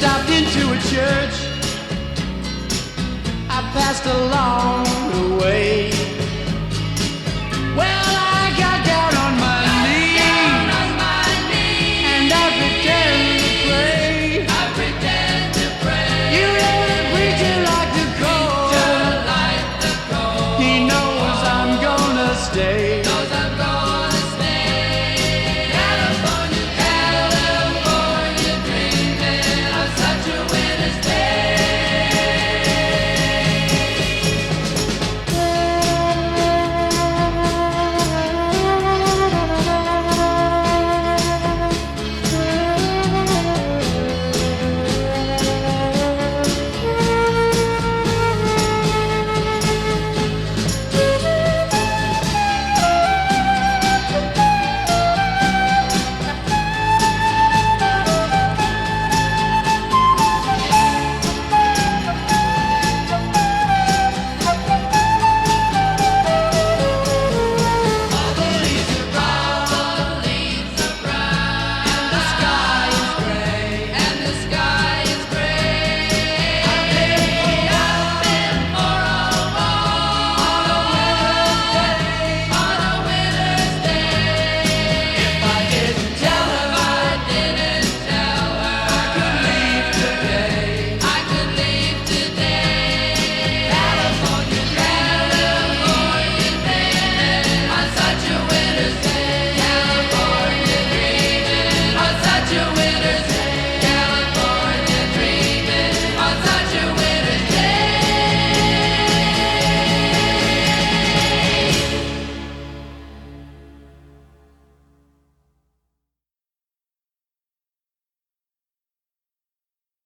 stopped into a church. I passed along. graduate.